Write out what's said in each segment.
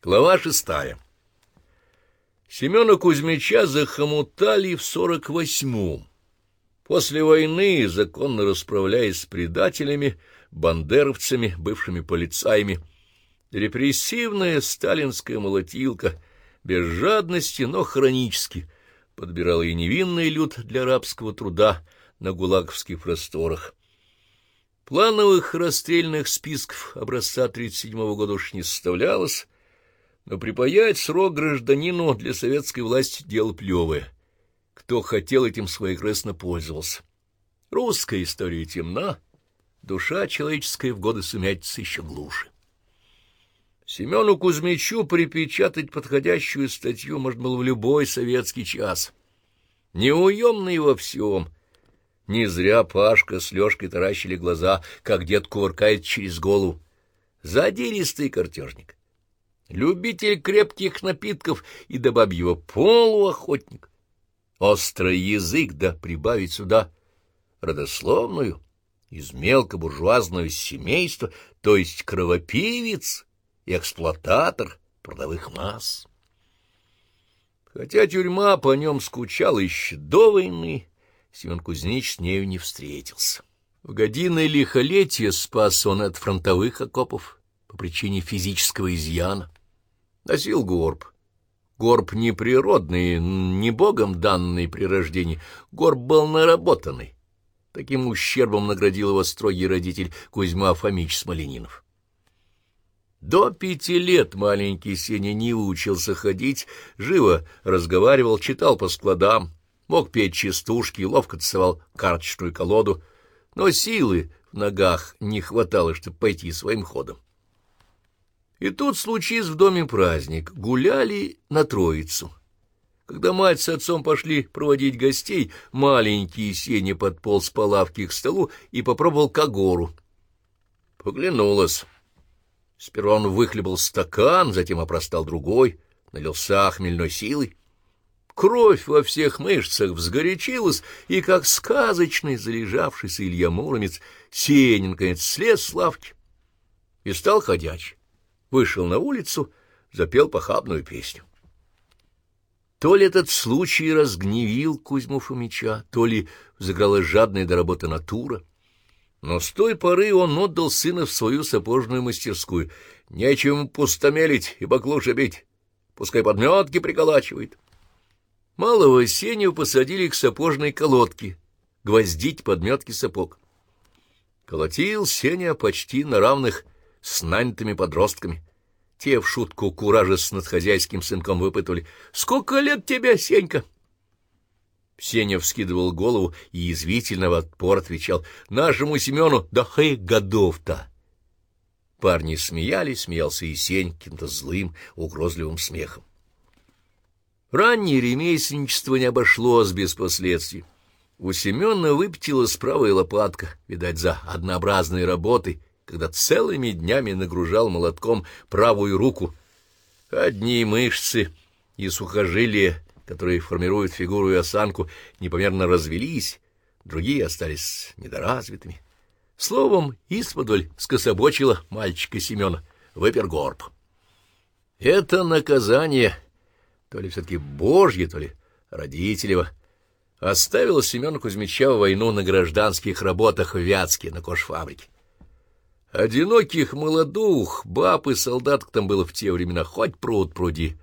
Глава шестая. Семена Кузьмича захомутали в сорок восьмом. После войны, законно расправляясь с предателями, бандеровцами, бывшими полицаями, репрессивная сталинская молотилка, без жадности, но хронически, подбирала и невинный люд для рабского труда на гулаговских просторах. Плановых расстрельных списков образца 1937 года уж не составлялось, но припаять срок гражданину для советской власти — дело плевое. Кто хотел, этим своекрестно пользовался. Русская история темна, душа человеческая в годы сумятицы еще глуше. Семену Кузьмичу припечатать подходящую статью можно было в любой советский час. Неуемный во всем — не зря Пашка с Лёшкой таращили глаза, как дед кувыркает через голову. Задиристый картежник. Любитель крепких напитков и до бабьего полуохотник. Острый язык, да прибавить сюда родословную из мелкобуржуазного семейства, то есть кровопивец и эксплуататор трудовых масс. Хотя тюрьма по нем скучала еще до войны, Семен Кузьмич с нею не встретился. В годины лихолетия спас он от фронтовых окопов по причине физического изъяна. Носил горб. Горб не природный, не богом данный при рождении. Горб был наработанный. Таким ущербом наградил его строгий родитель Кузьма Фомич Смоленинов. До пяти лет маленький Сеня не учился ходить, живо разговаривал, читал по складам, мог петь частушки, ловко тасовал карточную колоду, но силы в ногах не хватало, чтобы пойти своим ходом. И тут случись в доме праздник, гуляли на Троицу. Когда мать с отцом пошли проводить гостей, маленький Сеня подполз по лавке к столу и попробовал когору. Поглянулась. Сперва он выхлебал стакан, затем опростал другой, налился хмельной силой. Кровь во всех мышцах взгорячилась, и, как сказочный залежавшийся Илья Муромец, Сенин, наконец, слез с лавки и стал ходяч. Вышел на улицу, запел похабную песню. То ли этот случай разгневил Кузьму Фомича, то ли взыграла жадная до работы натура. Но с той поры он отдал сына в свою сапожную мастерскую. Нечем пустомелить и баклуши бить, пускай подметки приколачивает. Малого Сеню посадили к сапожной колодке, гвоздить подметки сапог. Колотил Сеня почти на равных с нанятыми подростками. Те в шутку куража над хозяйским сынком выпытывали. — Сколько лет тебе, Сенька? Сеня вскидывал голову и язвительно в отпор отвечал. — Нашему Семену да хэй годов-то! Парни смеялись, смеялся и Сень каким-то злым, угрозливым смехом. Раннее ремесленничество не обошлось без последствий. У Семена выпятилась правая лопатка, видать, за однообразной работой, когда целыми днями нагружал молотком правую руку. Одни мышцы и сухожилия, которые формируют фигуру и осанку, непомерно развелись, другие остались недоразвитыми. Словом, исподоль скособочила мальчика Семена, выпер горб. Это наказание — то ли все-таки Божье, то ли родителево, оставила Семена Кузьмича в войну на гражданских работах в Вятске на кожфабрике. Одиноких молодух, баб и солдаток там было в те времена хоть пруд пруди.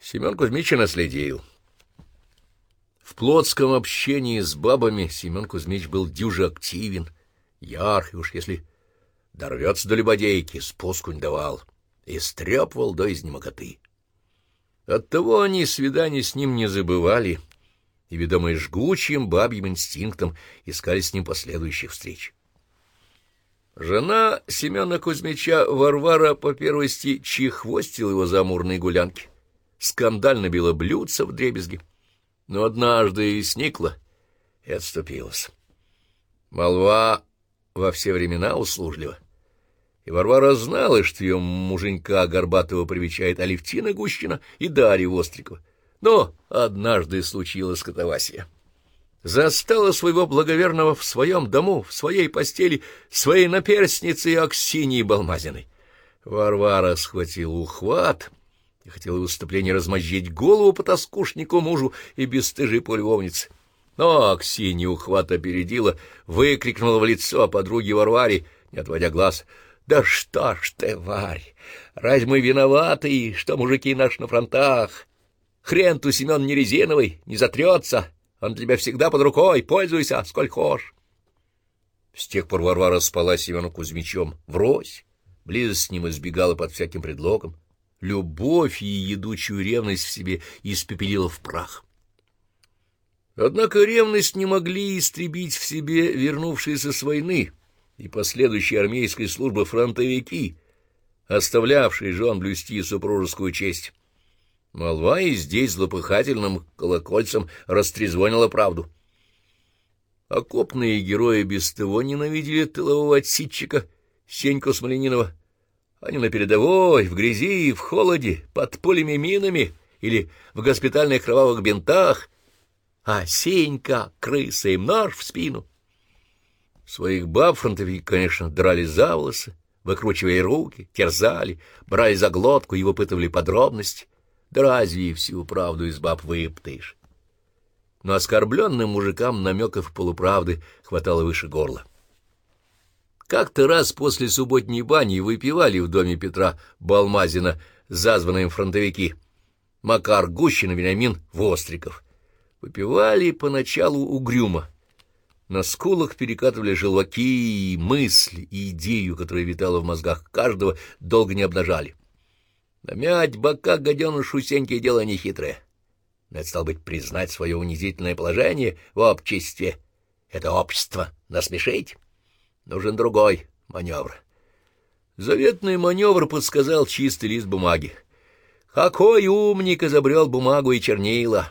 Семен Кузьмич наследил. В плотском общении с бабами Семен Кузьмич был дюже активен, яркий уж если дорвется до любодейки, спуску не давал, и стрепывал до изнемоготы. Оттого они свидания с ним не забывали и, ведомые жгучим бабьим инстинктом, искали с ним последующих встреч. Жена Семена Кузьмича Варвара по первости чехвостила его за амурные гулянки, скандально била блюдца в дребезги, но однажды и сникла и отступилась. Молва во все времена услужлива и Варвара знала, что ее муженька Горбатого привечает Алевтина Гущина и Дарья Вострикова. Но однажды случилась катавасия. Застала своего благоверного в своем дому, в своей постели, своей наперстницей Аксиньей Балмазиной. Варвара схватила ухват и хотела выступление размозжить голову по тоскушнику мужу и бесстыжей полюбовнице. Но Аксинья ухват опередила, выкрикнула в лицо подруге Варваре, не отводя глаз. — Да что ж ты, Варь, разве мы виноваты, что мужики наши на фронтах? Хрен-то Семен не резиновый, не затрется, он для тебя всегда под рукой, пользуйся, сколь хочешь. С тех пор Варвара спала Семену Кузьмичом врозь, близость с ним избегала под всяким предлогом. Любовь и едучую ревность в себе испепелила в прах. Однако ревность не могли истребить в себе вернувшиеся с войны и последующие армейской службы фронтовики, оставлявшие жен блюсти супружескую честь. Молва и здесь злопыхательным колокольцем растрезвонила правду. Окопные герои без того ненавидели тылового отсидчика Сеньку Смоленинова. Они на передовой, в грязи, в холоде, под пулями минами или в госпитальных кровавых бинтах, а Сенька, крыса, им нож в спину. Своих баб фронтовики, конечно, драли за волосы, выкручивая руки, терзали, брали за глотку и выпытывали подробности. Да разве всю правду из баб выптаешь? но оскорбленным мужикам намеков полуправды хватало выше горла. Как-то раз после субботней бани выпивали в доме Петра Балмазина зазванные фронтовики Макар Гущин и Вениамин Востриков. Выпивали поначалу угрюмо. На скулах перекатывали желваки, и мысль, и идею, которая витала в мозгах каждого, долго не обнажали. Намять бока гаденышу Сеньки дело нехитрое. Но это, стал быть, признать свое унизительное положение в обществе. Это общество насмешить? Нужен другой маневр. Заветный маневр подсказал чистый лист бумаги. Какой умник изобрел бумагу и чернила!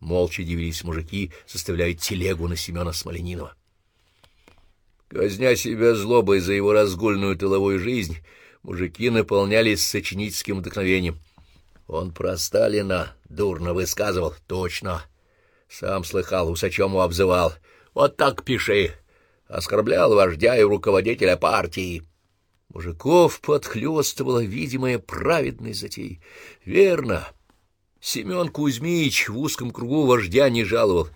Молча дивились мужики, составляя телегу на Семена Смоленинова. Казня себя злобой за его разгульную тыловую жизнь, мужики наполнялись сочинительским вдохновением — он про Сталина дурно высказывал. Точно. Сам слыхал, усачему обзывал. Вот так пиши. Оскорблял вождя и руководителя партии. Мужиков подхлёстывала видимая праведность затей. Верно. Семен Кузьмич в узком кругу вождя не жаловал.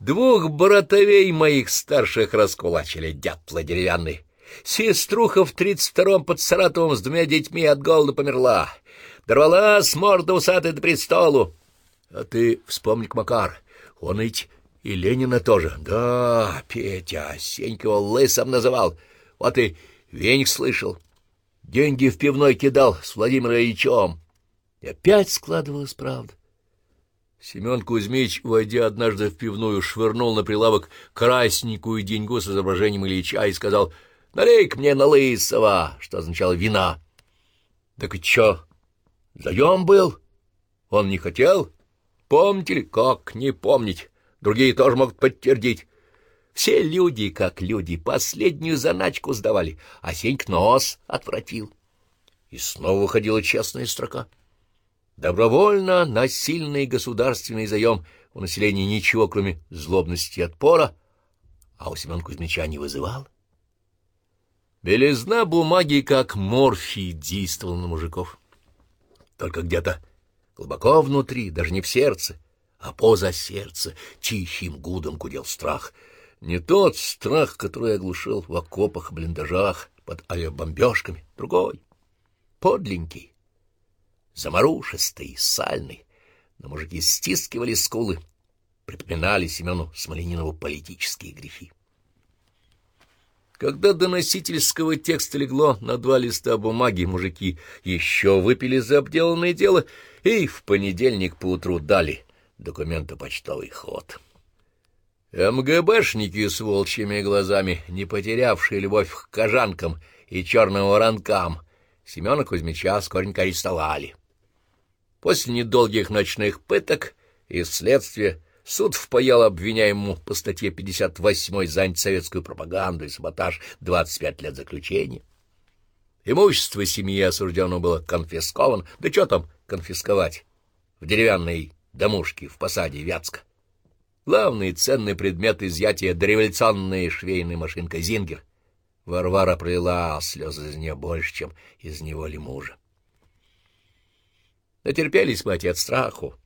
Двух братовей моих старших раскулачили, дятла деревянный. Сеструха в тридцать втором под Саратовом с двумя детьми от голода померла. Дорвалась морда усатая до престолу. А ты вспомни, Макар, он ведь и Ленина тоже. Да, Петя, Сенька его лысом называл. Вот и веник слышал. Деньги в пивной кидал с Владимиром Ильичем. И опять складывалась правда. Семен Кузьмич, войдя однажды в пивную, швырнул на прилавок красненькую деньгу с изображением Ильича и сказал «Налей-ка мне на лысого», что означало «вина». «Так и чё?» Заем был. Он не хотел. Помните ли, как не помнить? Другие тоже могут подтвердить. Все люди, как люди, последнюю заначку сдавали, а Сеньк нос отвратил. И снова выходила честная строка. Добровольно насильный государственный заем у населения ничего, кроме злобности и отпора, а у Семена Кузьмича не вызывал. Белизна бумаги, как морфий, действовала на мужиков только где-то глубоко внутри, даже не в сердце, а поза сердца тихим гудом гудел страх. Не тот страх, который оглушил в окопах, блиндажах, под авиабомбежками, другой, подленький, заморушистый, сальный. Но мужики стискивали скулы, припоминали Семену Смоленинову политические грехи. Когда до носительского текста легло на два листа бумаги, мужики еще выпили за обделанное дело и в понедельник поутру дали документопочтовый ход. МГБшники с волчьими глазами, не потерявшие любовь к кожанкам и черным воронкам, Семена Кузьмича скоренько арестовали. После недолгих ночных пыток и следствия Суд впаял обвиняемому по статье 58 за антисоветскую пропаганду и саботаж 25 лет заключения. Имущество семьи осужденного было конфисковано. Да что там конфисковать? В деревянной домушке в посаде Вятска. Главный ценный предмет изъятия — дореволюционная швейная машинка «Зингер». Варвара пролила слезы из нее больше, чем из него ли мужа. Натерпелись мы от страху.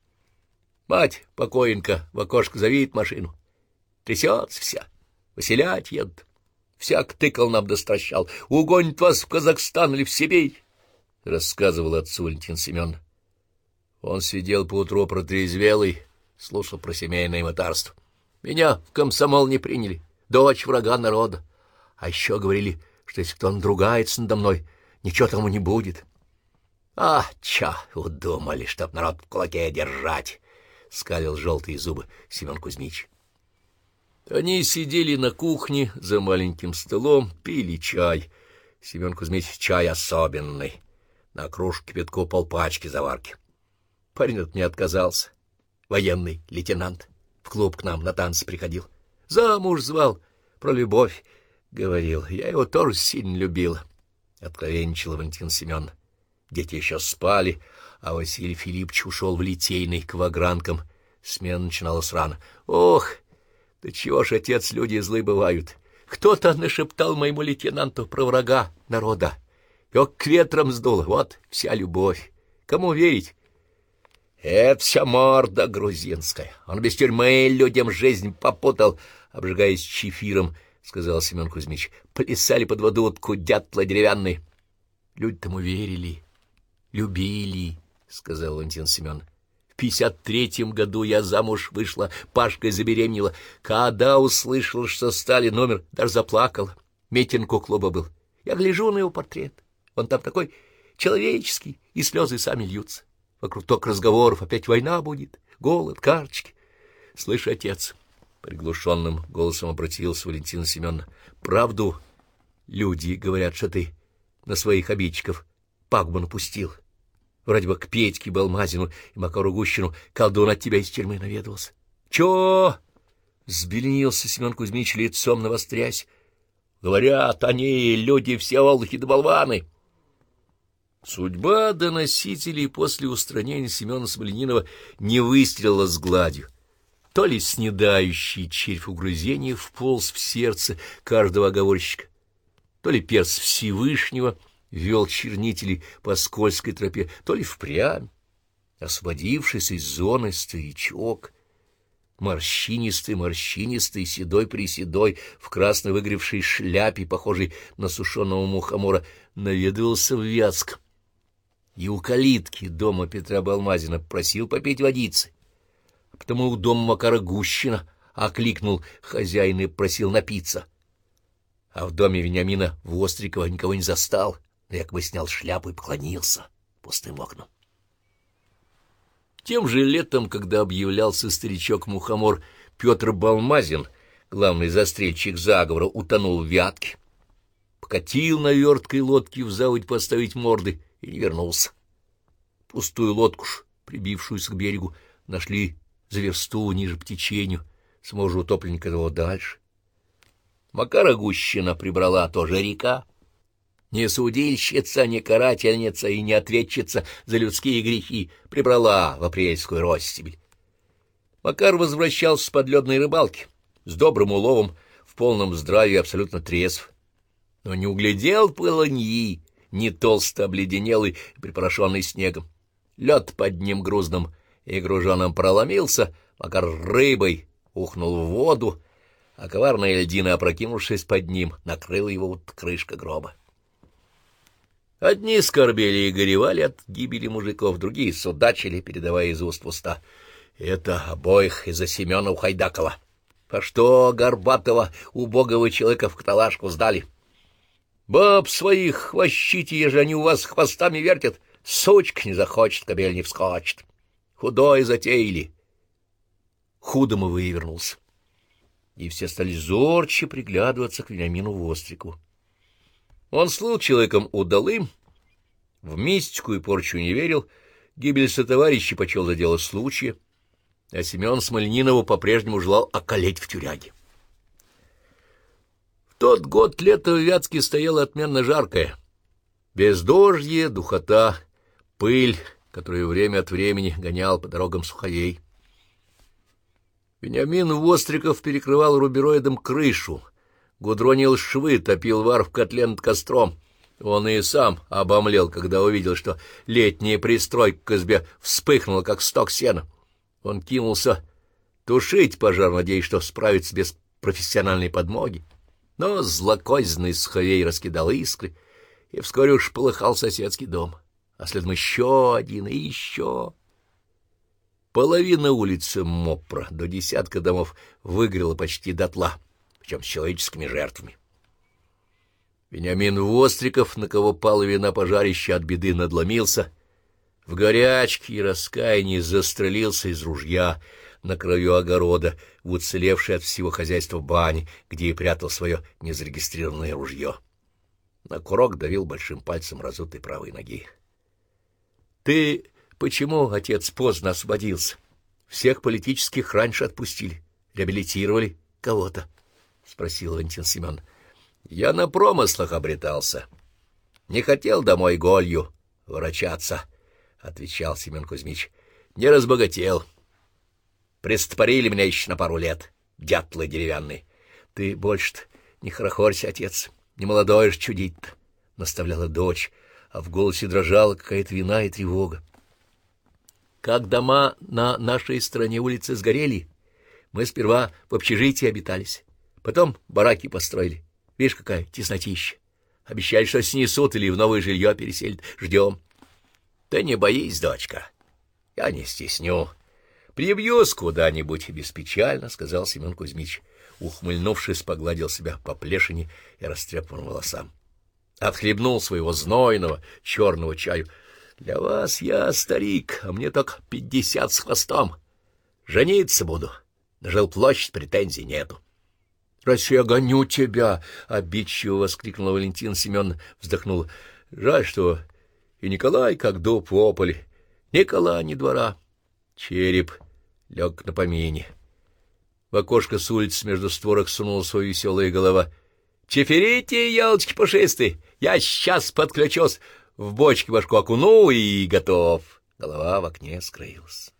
Мать, покоенка, в окошко завидит машину. Трясется вся, выселять едут. Всяк тыкал нам достращал. Угонит вас в Казахстан или в Сибирь, — рассказывал отцу Валентин Семен. Он сидел поутру протрезвелый, слушал про семейное мотарство. Меня в комсомол не приняли, дочь врага народа. А еще говорили, что если кто надругается надо мной, ничего тому не будет. А, ча, удумали, чтоб народ в кулаке держать, — скалил желтые зубы Семен Кузьмич. Они сидели на кухне за маленьким столом, пили чай. Семен Кузьмич чай особенный. На кружке кипятку полпачки заварки. Парень от меня отказался. Военный лейтенант. В клуб к нам на танцы приходил. Замуж звал, про любовь говорил. Я его тоже сильно любила. Откровенничала Валентин Семен. Дети еще спали, а Василий Филиппович ушел в литейный к вагранкам. Смена начиналась рано. Ох! Да чего ж, отец, люди злы бывают. Кто-то нашептал моему лейтенанту про врага народа. Его к ветрам сдуло. Вот вся любовь. Кому верить? Это вся морда грузинская. Он без тюрьмы людям жизнь попутал, обжигаясь чефиром, — сказал Семен Кузьмич. Плясали под воду утку дятла деревянные. Люди тому верили, любили, — сказал Валентин Семен. В пятьдесят третьем году я замуж вышла, Пашкой забеременела. Когда услышал, что стали номер, даже заплакал. Митинг у клуба был. Я гляжу на его портрет. Он там такой человеческий, и слезы сами льются. Вокруг только разговоров, опять война будет, голод, карточки. Слышь, отец, приглушенным голосом обратился Валентина Семеновна, правду люди говорят, что ты на своих обидчиков пагубу напустил. — Вроде бы к Петьке Балмазину и Макару Гущину колдун от тебя из тюрьмы наведывался. — Чё? — взбеленился Семен Кузьмич лицом навострясь. — Говорят, они, люди, все олухи да болваны. Судьба доносителей после устранения Семена Смоленинова не выстрелила с гладью. То ли снедающий червь угрызения вполз в сердце каждого оговорщика, то ли перс Всевышнего — вел чернителей по скользкой тропе, то ли впрямь, освободившись из зоны старичок, морщинистый, морщинистый, седой-приседой, в красно выгревшей шляпе, похожей на сушеного мухомора, наведывался в Вятск. И у калитки дома Петра Балмазина просил попить водицы. А потому у дома Макара Гущина окликнул хозяин и просил напиться. А в доме Вениамина Вострикова никого не застал — якобы снял шляпу и поклонился пустым окнам. Тем же летом, когда объявлялся старичок-мухомор Петр Балмазин, главный застрельщик заговора, утонул в вятке, покатил на верткой лодке в заводь поставить морды и не вернулся. Пустую лодку ж, прибившуюся к берегу, нашли за версту ниже по течению, с мужа утопленника его дальше. Макара Гущина прибрала тоже река, не судильщица, не карательница и не ответчица за людские грехи прибрала в апрельскую ростебель. Макар возвращался с подледной рыбалки, с добрым уловом, в полном здравии абсолютно трезв. Но не углядел полыньи, не толсто обледенелый, припорошенный снегом. Лед под ним грузным и груженым проломился, Макар рыбой ухнул в воду, а коварная льдина, опрокинувшись под ним, накрыла его вот крышка гроба. Одни скорбели и горевали от гибели мужиков, другие судачили, передавая из уст в уста. Это обоих из-за Семена Ухайдакова. По что горбатого, убогого человека в каталажку сдали? Баб своих хвощите, ежели они у вас хвостами вертят. Сучка не захочет, кобель не вскочит. Худой затеяли. Худом и вывернулся. И все стали зорче приглядываться к Вениамину Вострику. Он слыл человеком удалым, в мистику и порчу не верил, гибель сотоварища почел за дело случая, а Семен Смольнинову по-прежнему желал околеть в тюряге. В тот год лето в Вятске стояло отменно жаркое. Бездожье, духота, пыль, которую время от времени гонял по дорогам суховей. Вениамин Востриков перекрывал рубероидом крышу — гудронил швы, топил вар в котле над костром. Он и сам обомлел, когда увидел, что летняя пристройка к избе вспыхнула, как сток сена. Он кинулся тушить пожар, надеясь, что справится без профессиональной подмоги. Но злокозненный суховей раскидал искры, и вскоре уж полыхал соседский дом, а следом еще один и еще. Половина улицы Мопра до десятка домов выгорела почти дотла, причем с человеческими жертвами. Вениамин Востриков, на кого пала вина пожарища, от беды надломился, в горячке и раскаянии застрелился из ружья на краю огорода, в уцелевшей от всего хозяйства бани, где и прятал свое незарегистрированное ружье. На курок давил большим пальцем разутой правой ноги. — Ты почему, отец, поздно освободился? Всех политических раньше отпустили, реабилитировали кого-то, — спросил Валентин Семен. — Я на промыслах обретался. Не хотел домой голью ворочаться, — отвечал Семен Кузьмич. — Не разбогател. Преступорили меня еще на пару лет, дятлы деревянные. Ты больше-то не хорохорься, отец. Не молодой ж чудить-то, — наставляла дочь, а в голосе дрожала какая-то вина и тревога. Как дома на нашей стороне улицы сгорели, мы сперва в общежитии обитались, потом бараки построили. Видишь, какая теснотища. Обещали, что снесут или в новое жилье переселят. Ждем. Ты не боись, дочка. Я не стесню. Прибьюсь куда-нибудь беспечально, — сказал Семен Кузьмич ухмыльнувшись, погладил себя по плешине и растрепанным волосам. Отхлебнул своего знойного черного чаю. «Для вас я старик, а мне только пятьдесят с хвостом. Жениться буду. На жилплощадь претензий нету». «Раз я гоню тебя!» — обидчиво воскликнула Валентин Семен, вздохнул. «Жаль, что и Николай как дуб в ополе. Николай не двора. Череп лег на помине. В окошко с улицы между створок сунула свою веселая голова. — Чеферите, елочки пушистые, я сейчас подключусь, в бочке башку окуну и готов. Голова в окне скрылась.